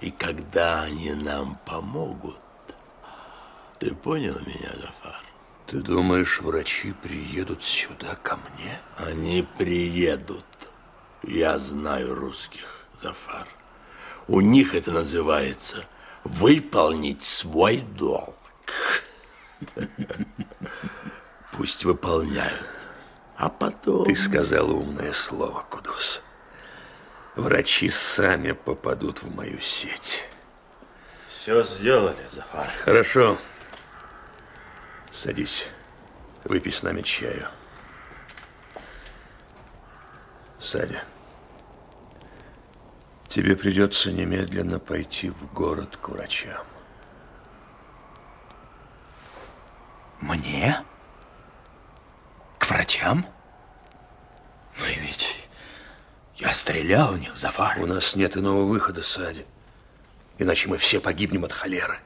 И когда они нам помогут, ты понял меня, Зафар? Ты думаешь, врачи приедут сюда ко мне? Они приедут. Я знаю русских, Зафар. У них это называется выполнить свой долг. Пусть выполняют. А потом... Ты сказал умное слово, Кудус. Врачи сами попадут в мою сеть. Все сделали, Зафар. Хорошо. Садись. Выпей с нами чаю. Садя, тебе придется немедленно пойти в город к врачам. Мне? К врачам? Ну и ведь я стрелял в них, Зафар. У нас нет иного выхода, Сади. Иначе мы все погибнем от холеры.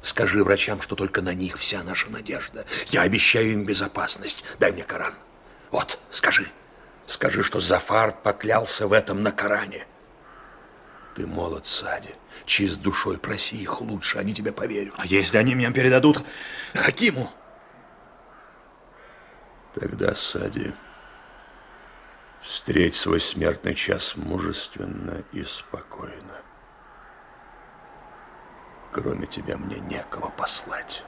Скажи врачам, что только на них вся наша надежда. Я обещаю им безопасность. Дай мне Коран. Вот, скажи. Скажи, что Зафар поклялся в этом на Коране. Ты молод, Сади. Чист душой проси их лучше, они тебе поверят. А если они меня передадут Хакиму? Тогда, Сади, встреть свой смертный час мужественно и спокойно. Кроме тебя мне некого послать.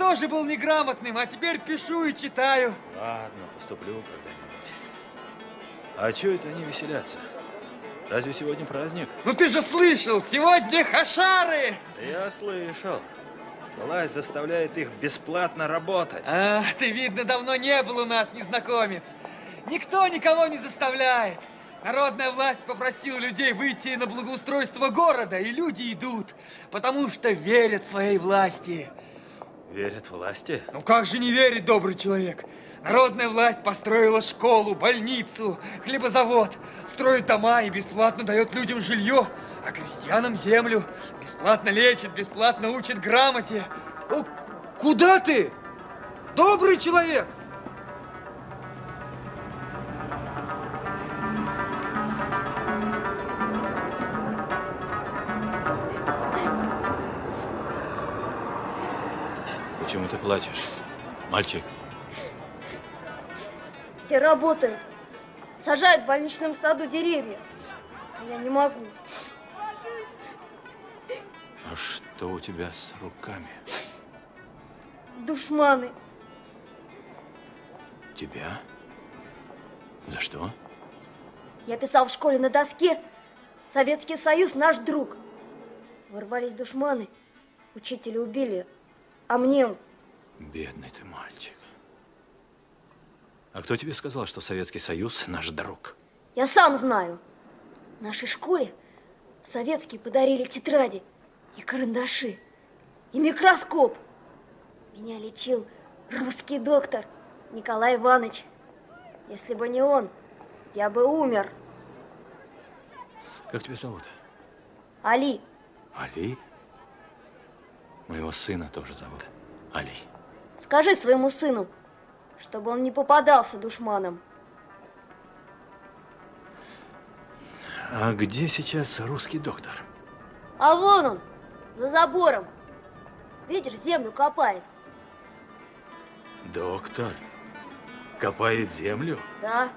Тоже был неграмотным, а теперь пишу и читаю. Ладно, поступлю когда-нибудь. А что это они веселятся? Разве сегодня праздник? Ну ты же слышал, сегодня хашары! Я слышал. Власть заставляет их бесплатно работать. А, ты, видно, давно не был у нас, незнакомец. Никто никого не заставляет. Народная власть попросила людей выйти на благоустройство города, и люди идут, потому что верят своей власти. Верят власти? Ну как же не верить, добрый человек? Народная власть построила школу, больницу, хлебозавод, строит дома и бесплатно дает людям жилье, а крестьянам землю, бесплатно лечит, бесплатно учит грамоте. О, куда ты? Добрый человек! Почему ты плачешь, мальчик? Все работают. Сажают в больничном саду деревья. А я не могу. А что у тебя с руками? Душманы. Тебя? За что? Я писал в школе на доске Советский Союз наш друг. Ворвались душманы, учителя убили, а мне... Бедный ты мальчик. А кто тебе сказал, что Советский Союз наш друг? Я сам знаю. В нашей школе советские подарили тетради и карандаши, и микроскоп. Меня лечил русский доктор Николай Иванович. Если бы не он, я бы умер. Как тебя зовут? Али. Али? Моего сына тоже зовут Али. Скажи своему сыну, чтобы он не попадался душманам. А где сейчас русский доктор? А вон он, за забором. Видишь, землю копает. Доктор? Копает землю? Да,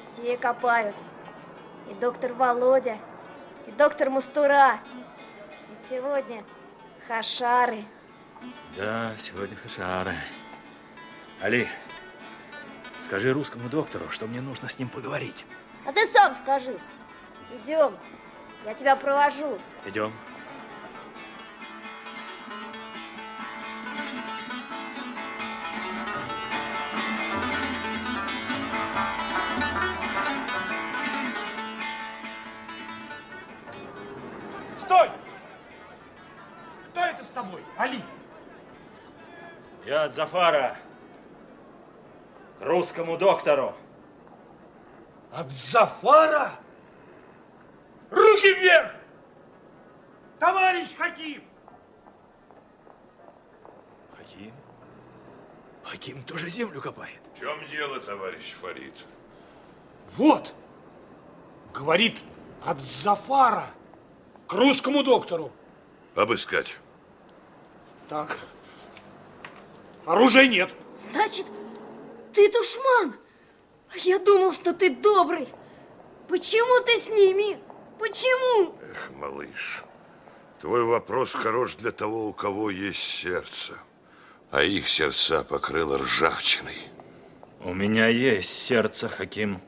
все копают. И доктор Володя, и доктор Мустура. Ведь сегодня Хашары. Да, сегодня хашары. Али, скажи русскому доктору, что мне нужно с ним поговорить. А ты сам скажи. Идем. Я тебя провожу. Идем. Я от Зафара. К русскому доктору. От Зафара? Руки вверх! Товарищ Хаким! Хаким? Хаким тоже землю копает. В чем дело, товарищ Фарид? Вот! Говорит, от Зафара к русскому доктору. Обыскать. Так. Оружия нет. Значит, ты душман. Я думал, что ты добрый. Почему ты с ними? Почему? Эх, малыш, твой вопрос хорош для того, у кого есть сердце. А их сердца покрыло ржавчиной. У меня есть сердце, Хаким.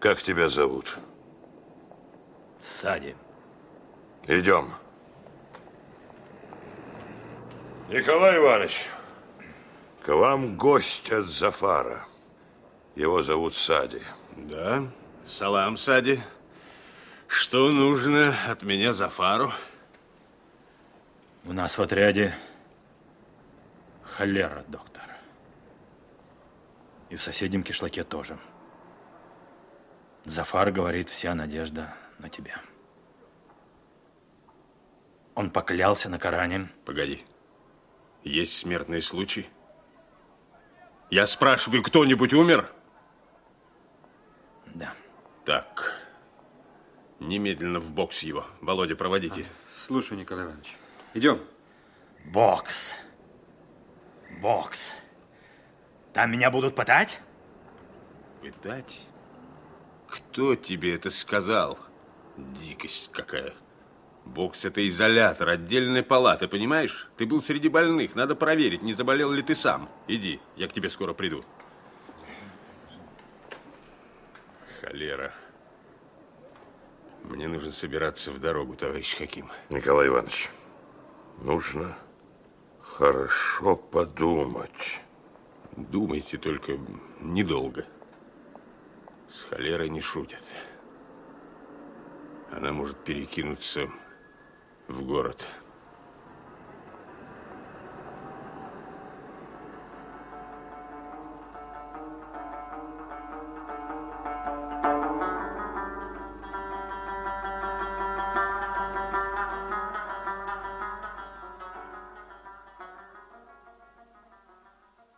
Как тебя зовут? Сади. Идем. Николай Иванович, к вам гость от Зафара. Его зовут Сади. Да, салам, Сади. Что нужно от меня Зафару? У нас в отряде холера, доктор. И в соседнем кишлаке тоже. Зафар говорит, вся надежда на тебя. Он поклялся на Коране. Погоди. Есть смертный случай? Я спрашиваю, кто-нибудь умер? Да. Так. Немедленно в бокс его. Володя, проводите. Слушай, Николай Иванович. Идем. Бокс. Бокс. Там меня будут пытать? Пытать? Кто тебе это сказал? Дикость какая. Бокс – это изолятор, отдельная палата, понимаешь? Ты был среди больных, надо проверить, не заболел ли ты сам. Иди, я к тебе скоро приду. Холера. Мне нужно собираться в дорогу, товарищ Хаким. Николай Иванович, нужно хорошо подумать. Думайте только недолго. С холерой не шутят. Она может перекинуться в город.